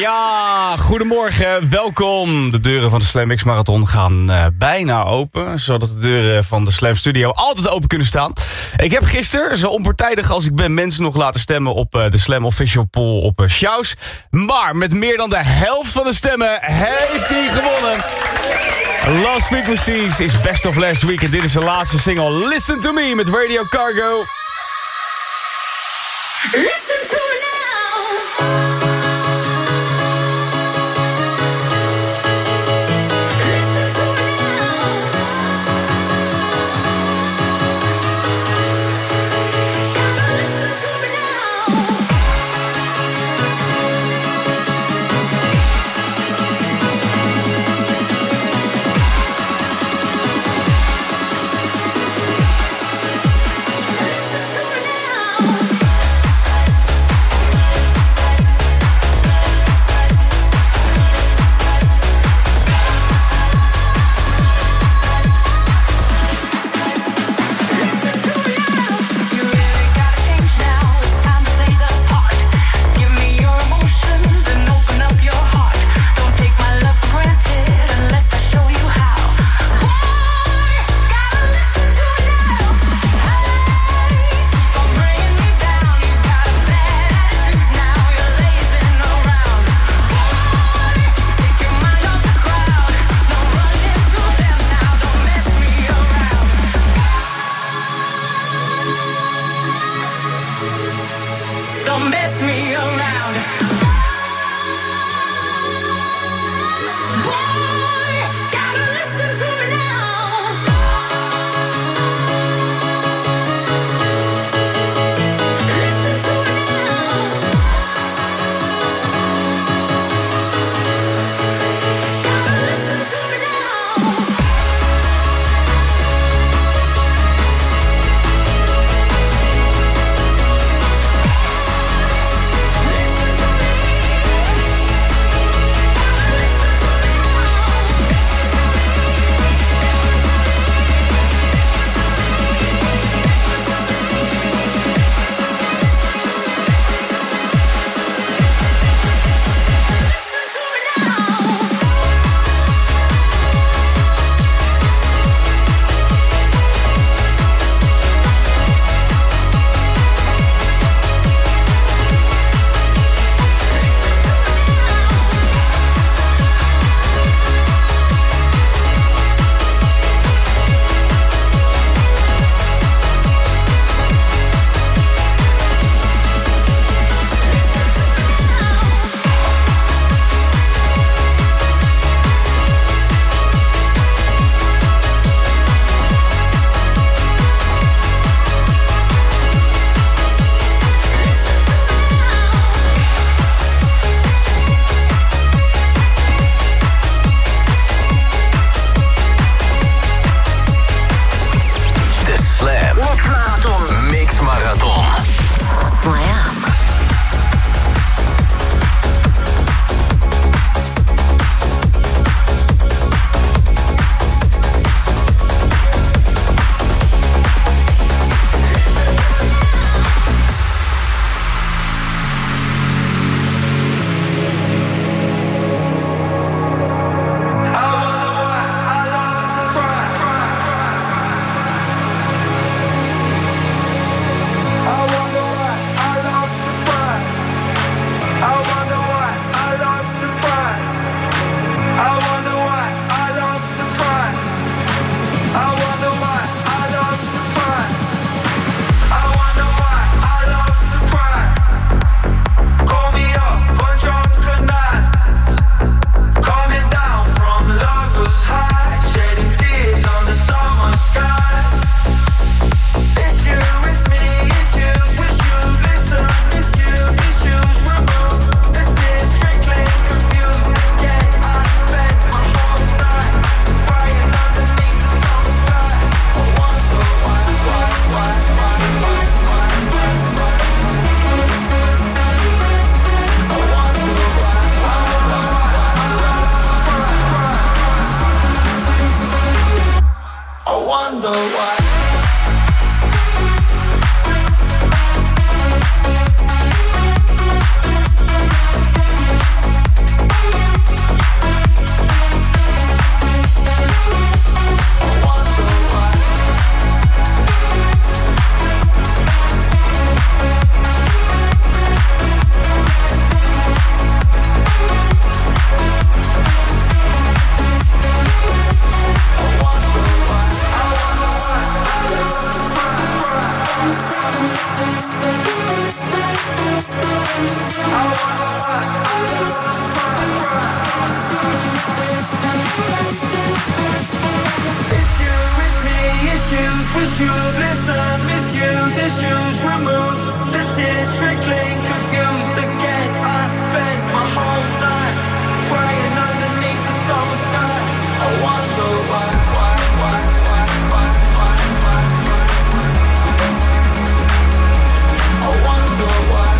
Ja, goedemorgen, welkom. De deuren van de Slam X Marathon gaan uh, bijna open, zodat de deuren van de Slam Studio altijd open kunnen staan. Ik heb gisteren, zo onpartijdig als ik ben, mensen nog laten stemmen op uh, de Slam Official Poll op uh. Maar met meer dan de helft van de stemmen heeft hij gewonnen. Lost Frequencies is Best of Last Week en dit is de laatste single Listen to Me met Radio Cargo. Listen to me Wish you bliss, I miss you, removed. This is trickling, confused again. I spent my whole night praying underneath the summer sky. I wonder why, why, why, why, why, why, why. I wonder why.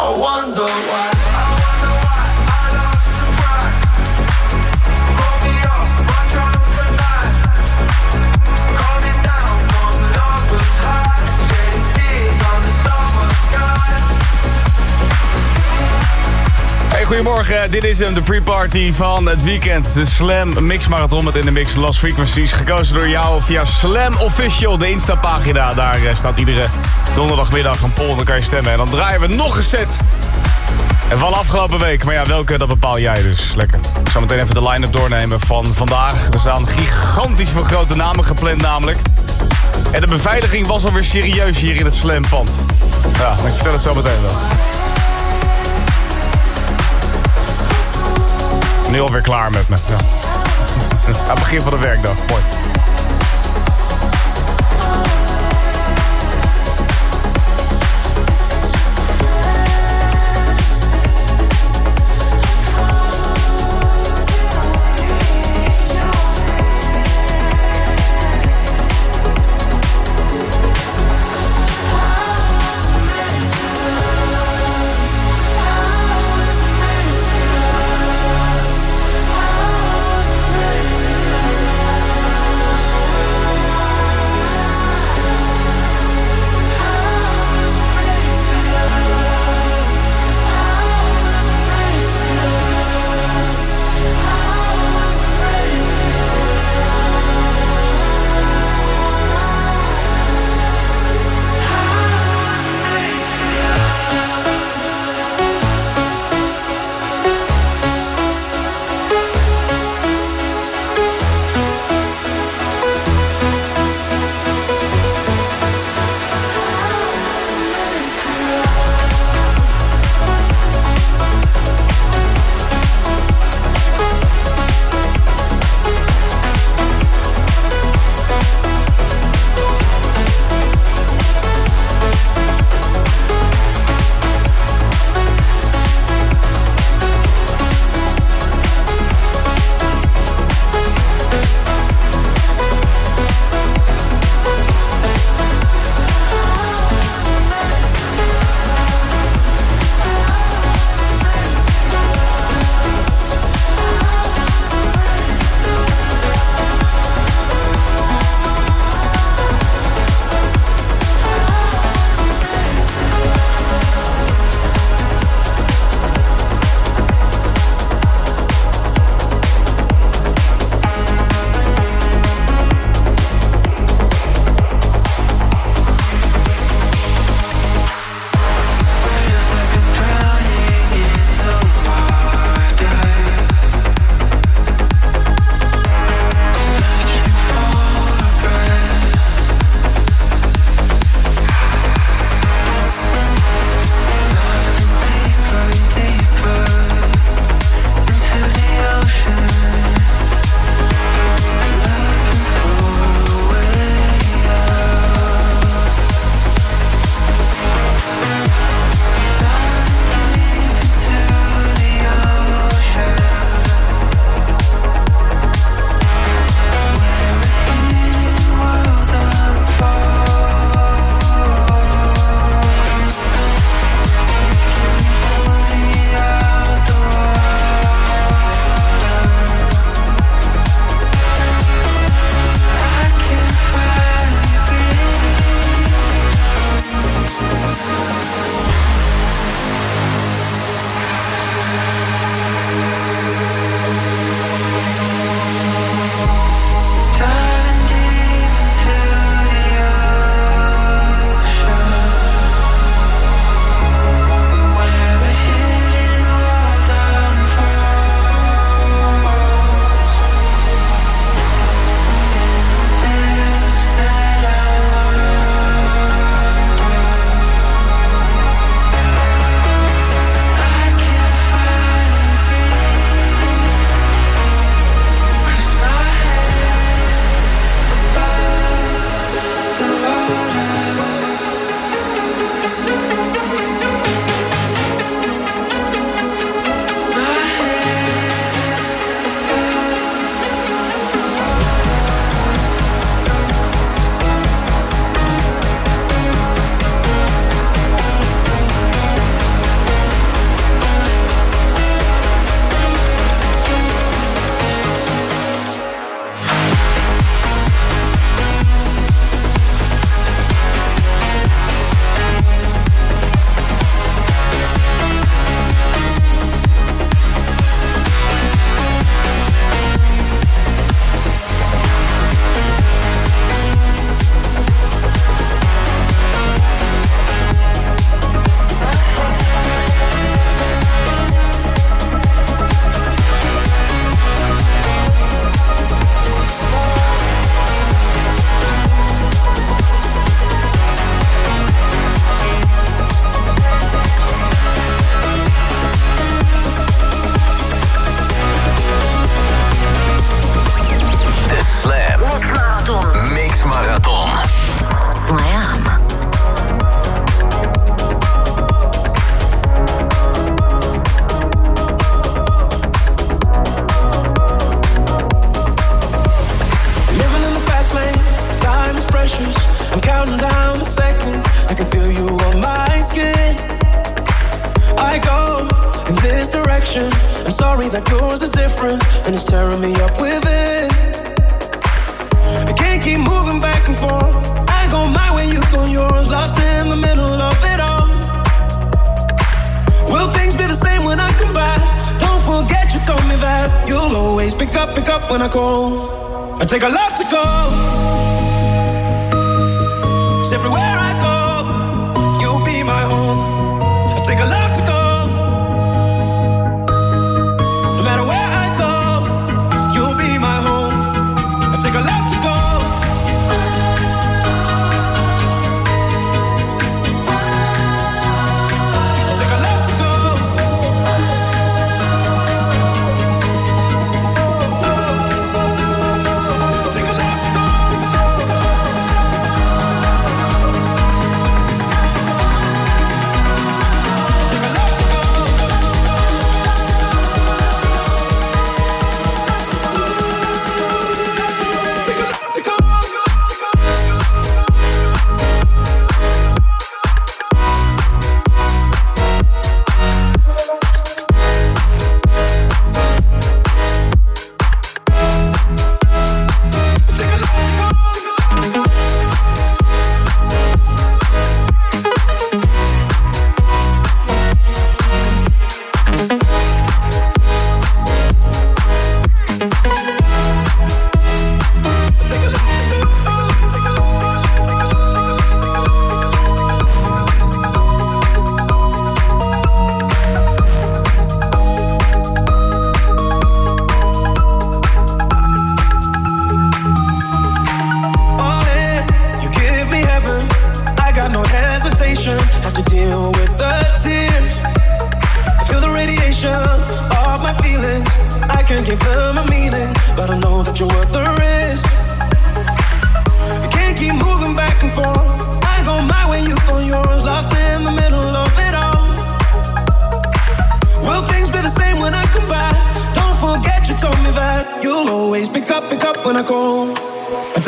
I wonder why. Goedemorgen, dit is de pre-party van het weekend. De Slam Mix Marathon met in de mix Lost Frequencies. Gekozen door jou via Slam Official, de Insta-pagina. Daar eh, staat iedere donderdagmiddag een poll dan kan je stemmen. En dan draaien we nog een set. En van afgelopen week, maar ja, welke, dat bepaal jij dus. Lekker. Ik zal meteen even de line-up doornemen van vandaag. Er staan gigantisch veel grote namen gepland namelijk. En de beveiliging was alweer serieus hier in het Slam-pand. Ja, ik vertel het zo meteen wel. Nu alweer klaar met me. Ja. Aan het begin van de werkdag. Mooi.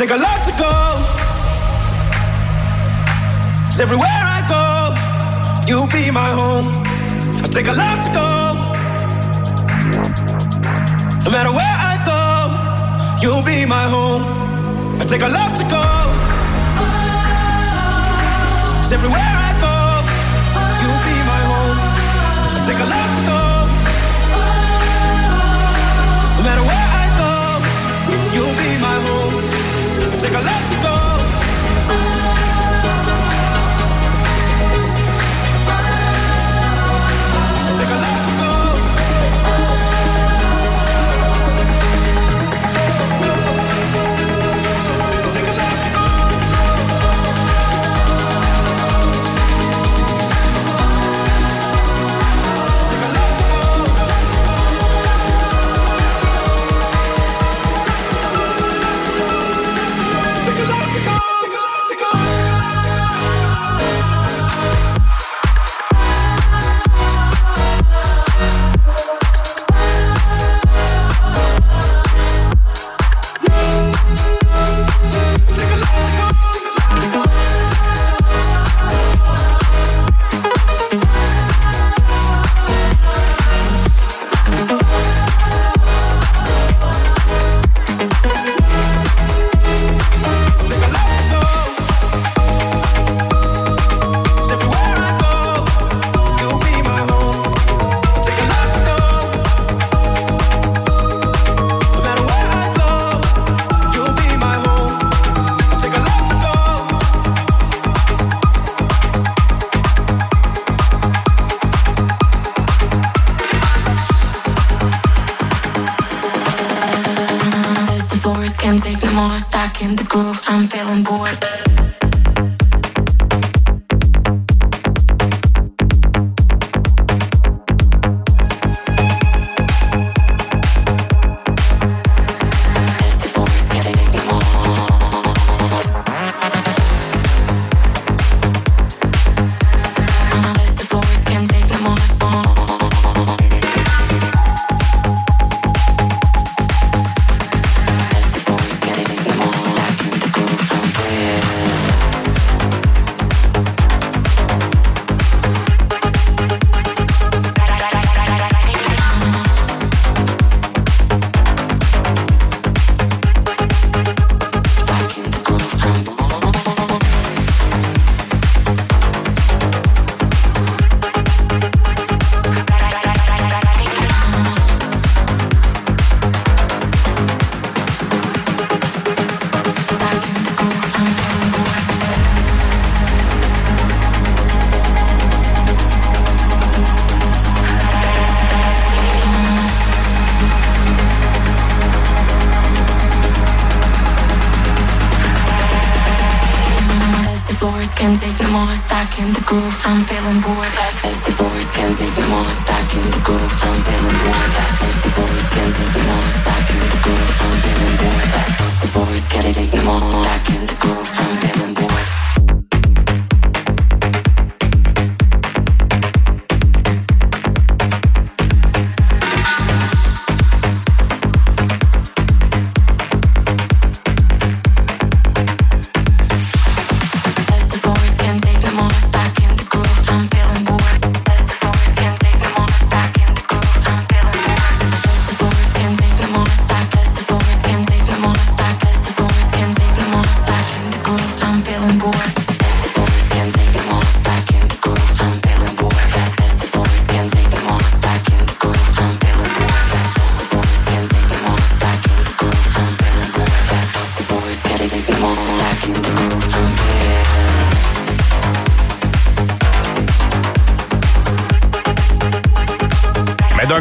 take a life to go. Cause everywhere I go, you'll be my home. I take a life to go. No matter where I go, you'll be my home. I take a life to go. Cause everywhere I left to go.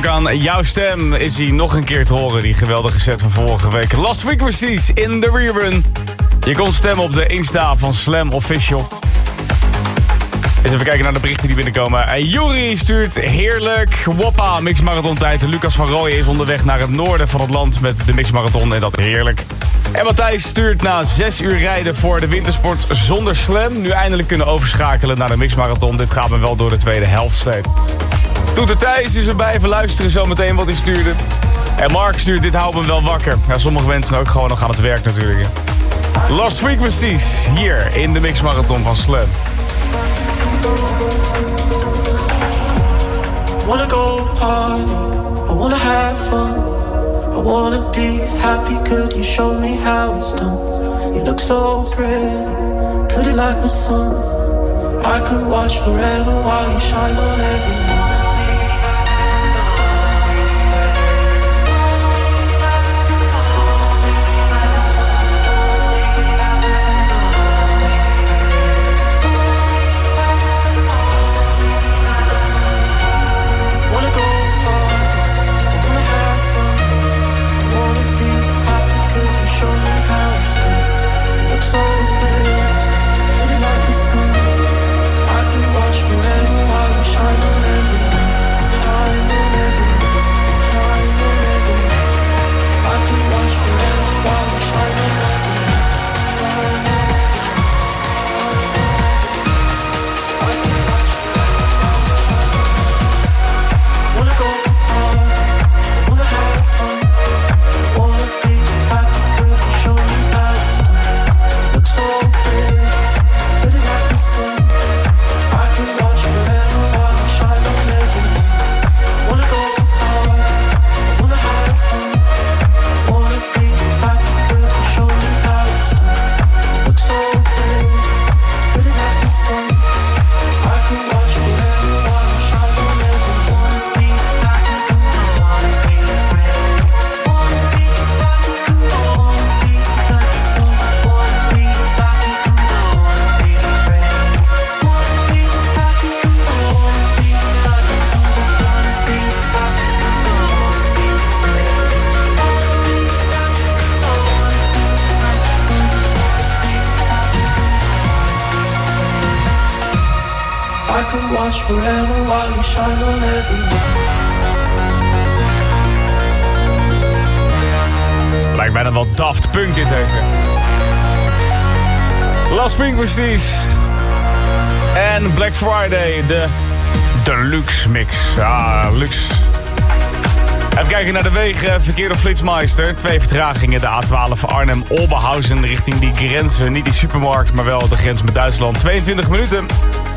Jouw stem is hij nog een keer te horen, die geweldige set van vorige week. Last Frequencies in de rerun. Je kon stemmen op de Insta van Slam Official. Eens even kijken naar de berichten die binnenkomen. En Juri stuurt heerlijk. Woppa, mixmarathon tijd. Lucas van Rooyen is onderweg naar het noorden van het land met de mixmarathon. En dat heerlijk. En Matthijs stuurt na zes uur rijden voor de wintersport zonder slam... nu eindelijk kunnen overschakelen naar de mixmarathon. Dit gaat me wel door de tweede helft sleep. Toeter Thijs is erbij. Even luisteren zometeen wat hij stuurde. En Mark stuurt, dit houdt me wel wakker. Ja, sommige mensen ook gewoon nog aan het werk natuurlijk. hè. Lost Frequencies, hier in de mixmarathon van Slam. wanna go party, I wanna have fun. I wanna be happy, could you show me how it's done? You look so pretty, pretty like the sun. I could watch forever while you shine on everyone. Last Frequencies. En Black Friday, de deluxe mix. Ja, luxe. Even kijken naar de wegen. Verkeer op Flitsmeister. Twee vertragingen. De A12 van Arnhem-Olberhausen richting die grenzen. Niet die supermarkt, maar wel de grens met Duitsland. 22 minuten.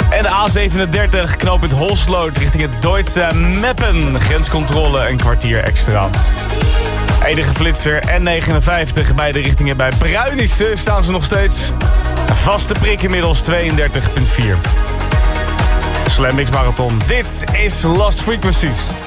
En de A37 knooppunt Holsloot richting het Duitse Meppen. Grenscontrole een kwartier extra. Enige flitser N59 bij de richtingen bij Bruinissen staan ze nog steeds. Een vaste prik inmiddels 32,4. Slam Mix Marathon. Dit is Lost Frequencies.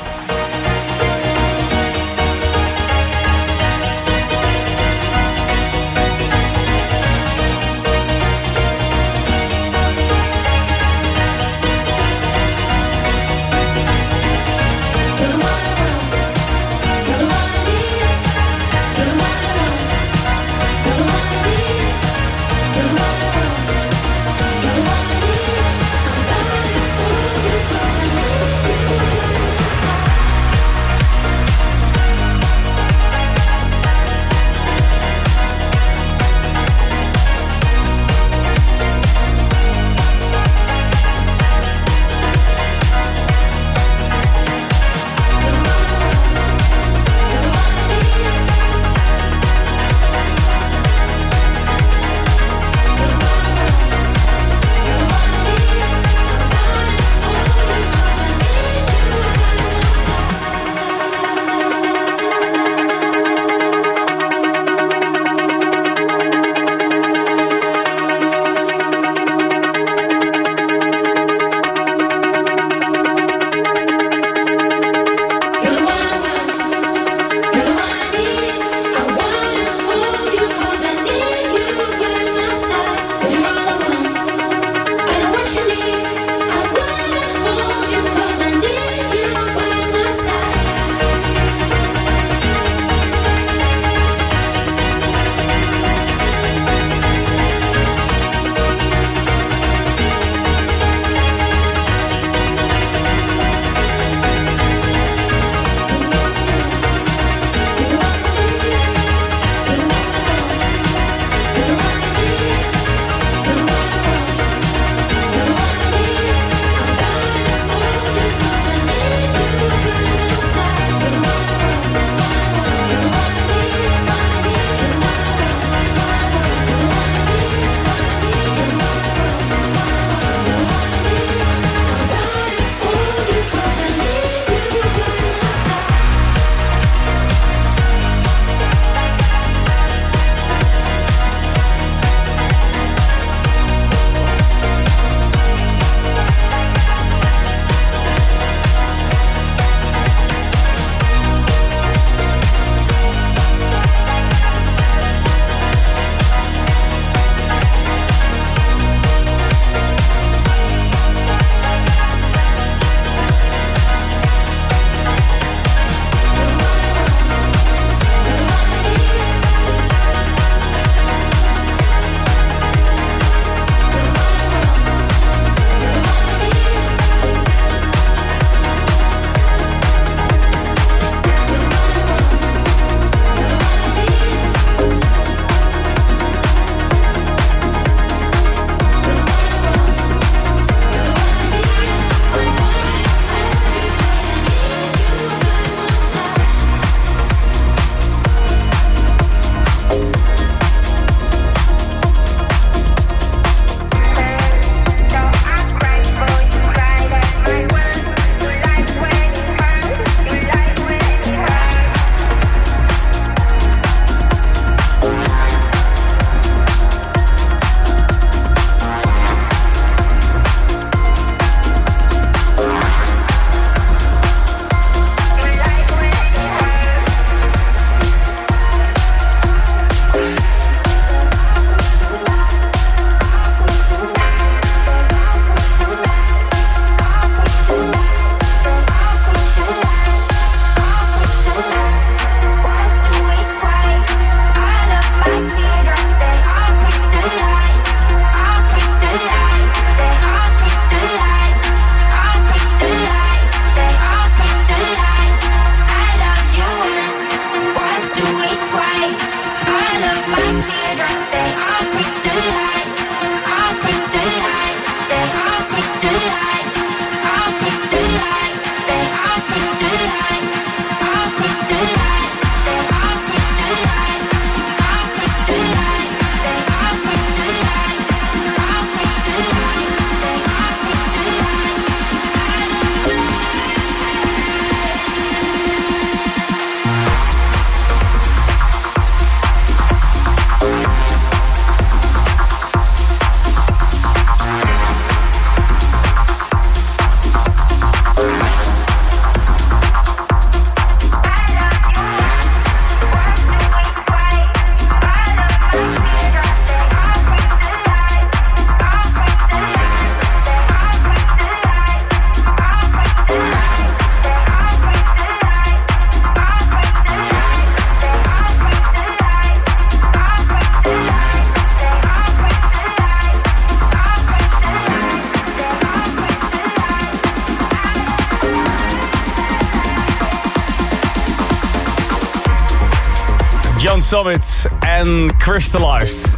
Summit en Crystallized.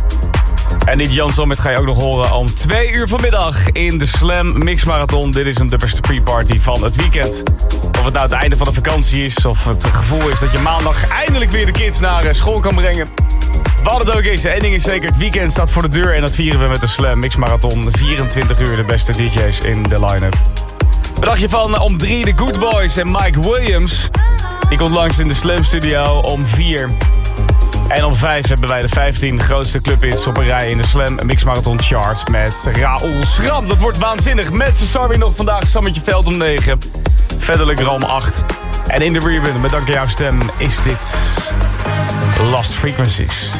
En die Jan Summit ga je ook nog horen om twee uur vanmiddag in de Slam Mix Marathon. Dit is een dupperste pre-party van het weekend. Of het nou het einde van de vakantie is, of het gevoel is dat je maandag eindelijk weer de kids naar eh, school kan brengen. Wat het ook is, één ding is zeker, het weekend staat voor de deur en dat vieren we met de Slam Mix Marathon. 24 uur de beste DJ's in de line-up. Wat je van eh, om drie de Good Boys en Mike Williams? Die komt langs in de Slam Studio om vier. En om vijf hebben wij de 15 grootste clubhits op een rij in de Slam Mix Marathon Charts met Raoul Schram. Dat wordt waanzinnig. Met Sorry nog vandaag, Sammetje Veld om 9. Verderlijk Ram 8. En in de rerun, met dank aan jouw stem, is dit Lost Frequencies.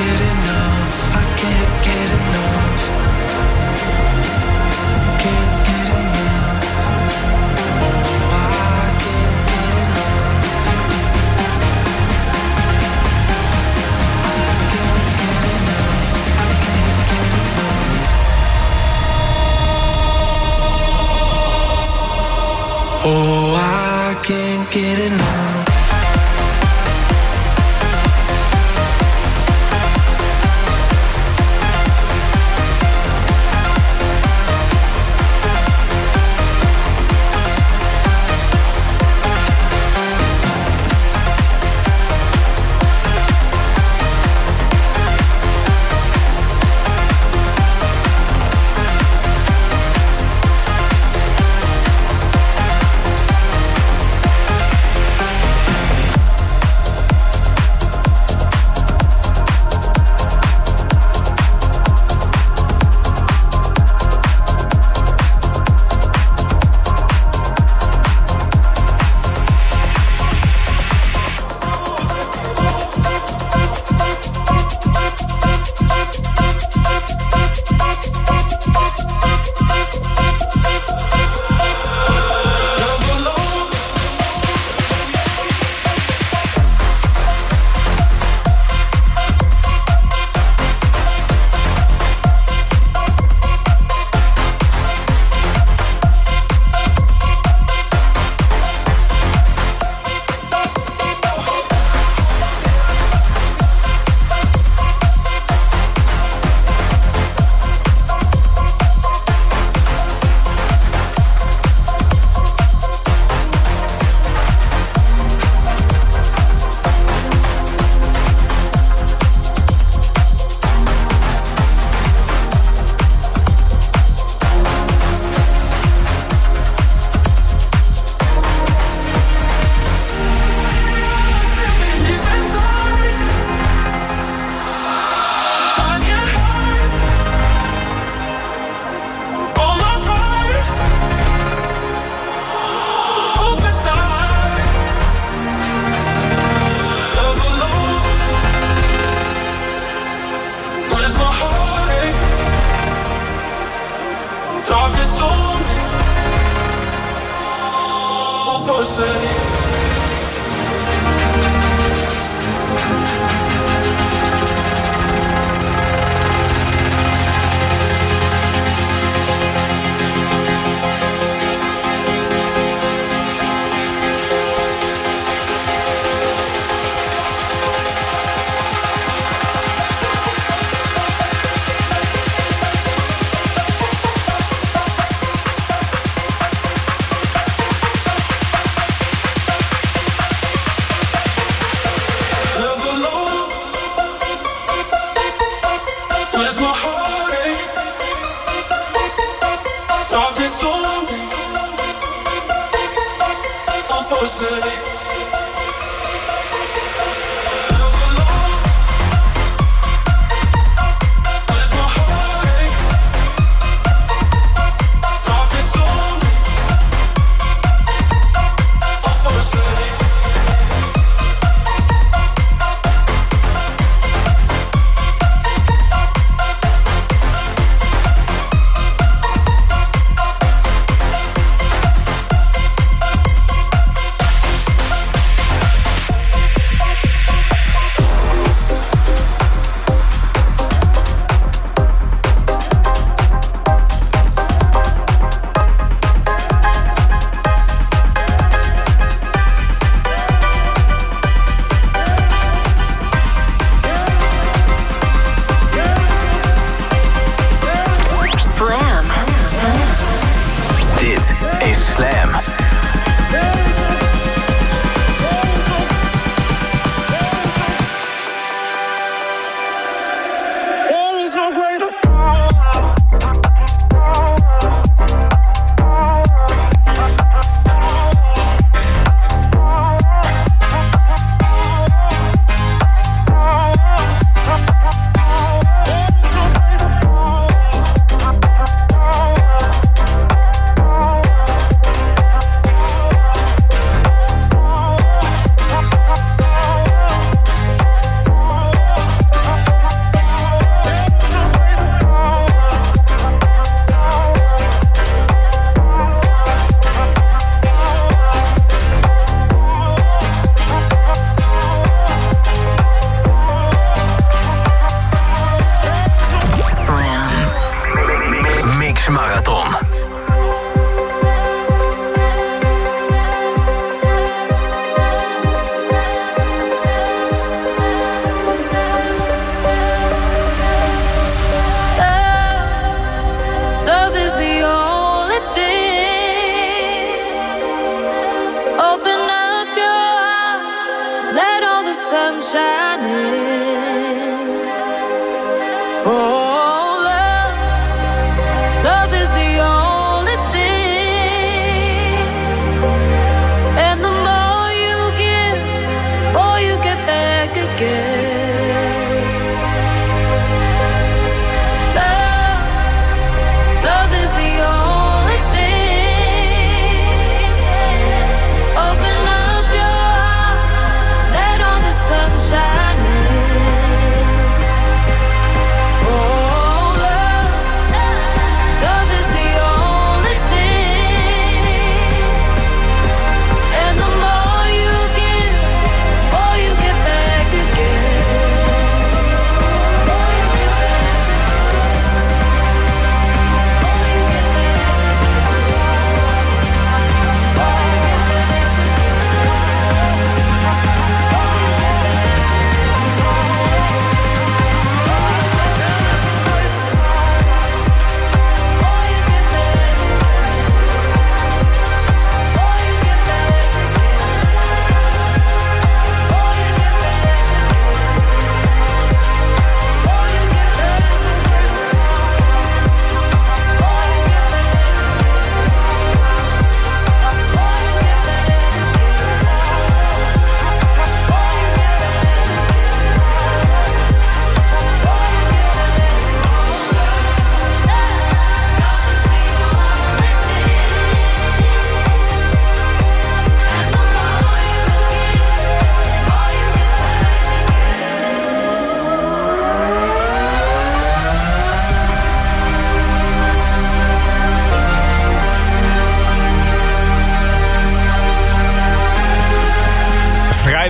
Get enough. I can't get enough. Can't get enough. Oh, I can't get enough. Oh, I can't get enough.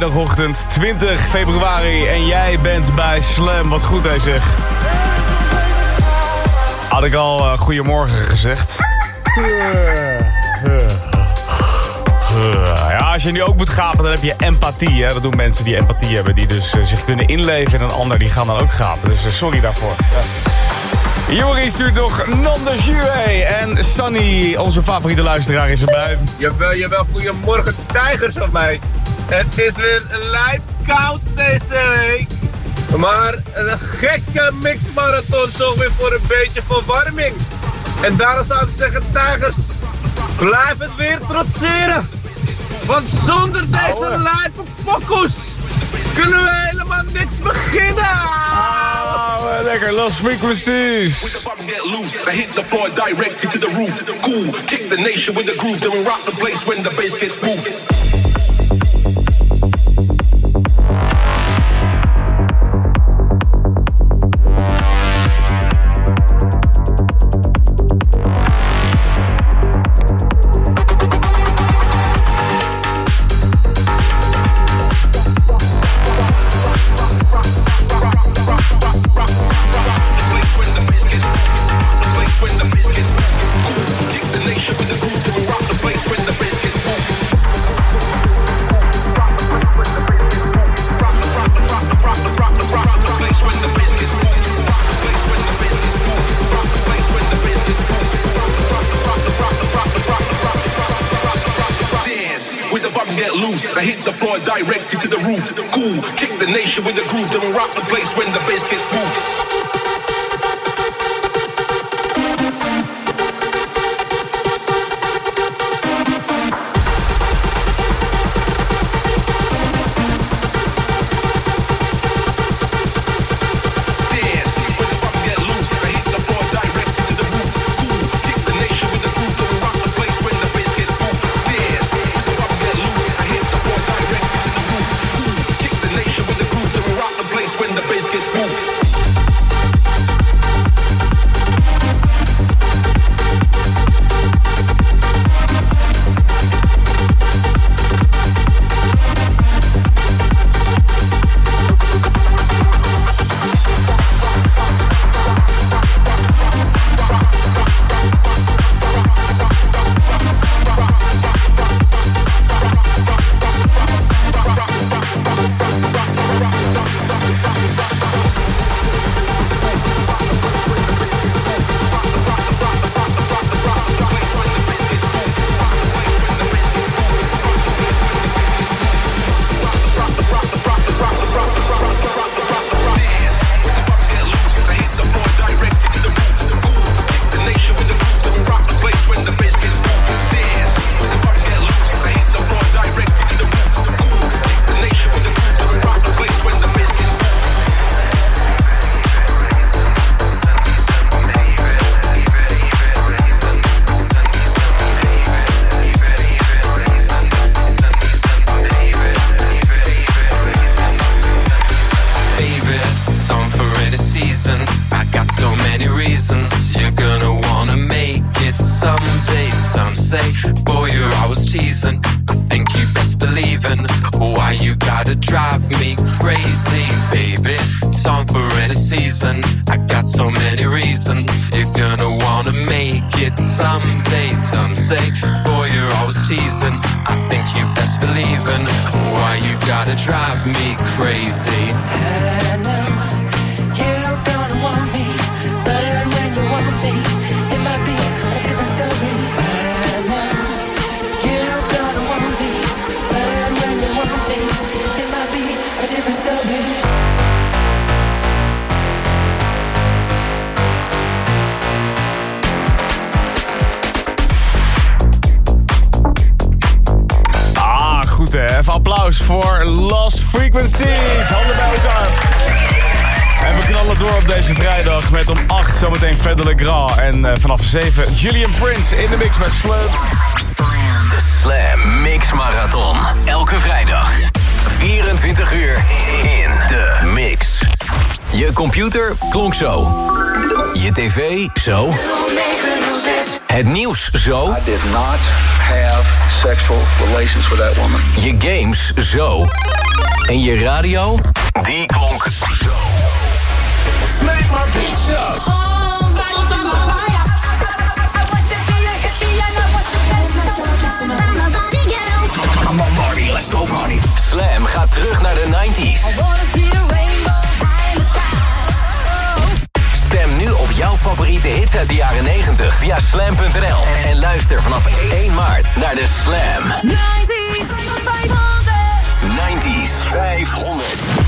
Vrijdagochtend 20 februari en jij bent bij Slam. Wat goed hij zegt. Had ik al eh, goedemorgen gezegd. Ja, als je nu ook moet gapen, dan heb je empathie. Hè? Dat doen mensen die empathie hebben. Die dus eh, zich kunnen inleven in een ander. Die gaan dan ook gapen. Dus eh, sorry daarvoor. Jori stuurt nog Nanda Jue. En Sunny, onze favoriete luisteraar, is erbij. Jawel, jawel, goedemorgen tijgers van mij. Het is weer lijp koud deze week. Maar een gekke mixmarathon zorgt weer voor een beetje verwarming. En daarom zou ik zeggen, tijgers, blijf het weer trotseren. Want zonder deze lijpe pokoes kunnen we helemaal niks beginnen. Ah, lekker, Lost Frequencies. Get loose, I hit the floor directly to the roof. Cool, kick the nation with the groove, then we rock the place when the bass gets moved. Frequencies. Handen bij elkaar. En we knallen door op deze vrijdag met om 8 zometeen Fedde Le Grand. En eh, vanaf 7 Julian Prince in de mix met Slum. De Slam Mix Marathon. Elke vrijdag. 24 uur in de mix. Je computer klonk zo. Je tv zo. Het nieuws zo. I did not have sexual relations with that woman. Je games zo. En je radio, die klonk zo. Slam gaat terug naar de 90s. Stem nu op jouw favoriete hits uit de jaren 90 via slam.nl. En luister vanaf 1 maart naar de Slam. 90s 500.